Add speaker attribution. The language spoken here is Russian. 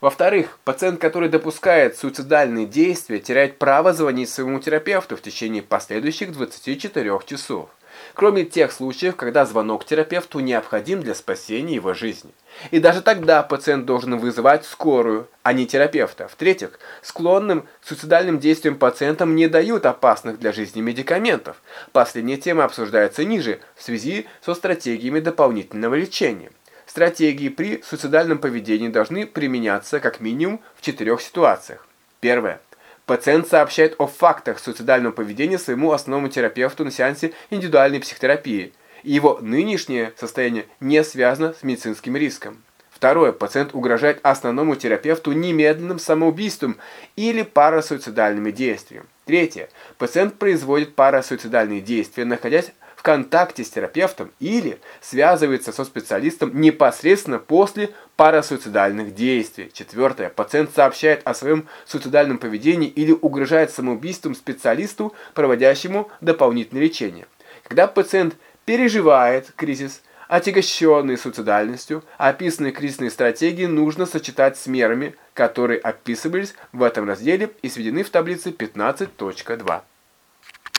Speaker 1: Во-вторых, пациент, который допускает суицидальные действия, теряет право звонить своему терапевту в течение последующих 24 часов кроме тех случаев, когда звонок терапевту необходим для спасения его жизни. И даже тогда пациент должен вызывать скорую, а не терапевта. В-третьих, склонным к суицидальным действиям пациентам не дают опасных для жизни медикаментов. Последняя тема обсуждается ниже в связи со стратегиями дополнительного лечения. Стратегии при суицидальном поведении должны применяться как минимум в четырех ситуациях. Первое. Пациент сообщает о фактах суицидального поведения своему основному терапевту на сеансе индивидуальной психотерапии. И его нынешнее состояние не связано с медицинским риском. Второе. Пациент угрожает основному терапевту немедленным самоубийством или парасуицидальными действиями. Третье. Пациент производит парасуицидальные действия, находясь контакте с терапевтом или связывается со специалистом непосредственно после парасуицидальных действий. Четвертое. Пациент сообщает о своем суицидальном поведении или угрожает самоубийством специалисту, проводящему дополнительное лечение. Когда пациент переживает кризис, отягощенный суицидальностью, описанные кризисные стратегии нужно сочетать с мерами, которые описывались в этом разделе и сведены в таблице 15.2.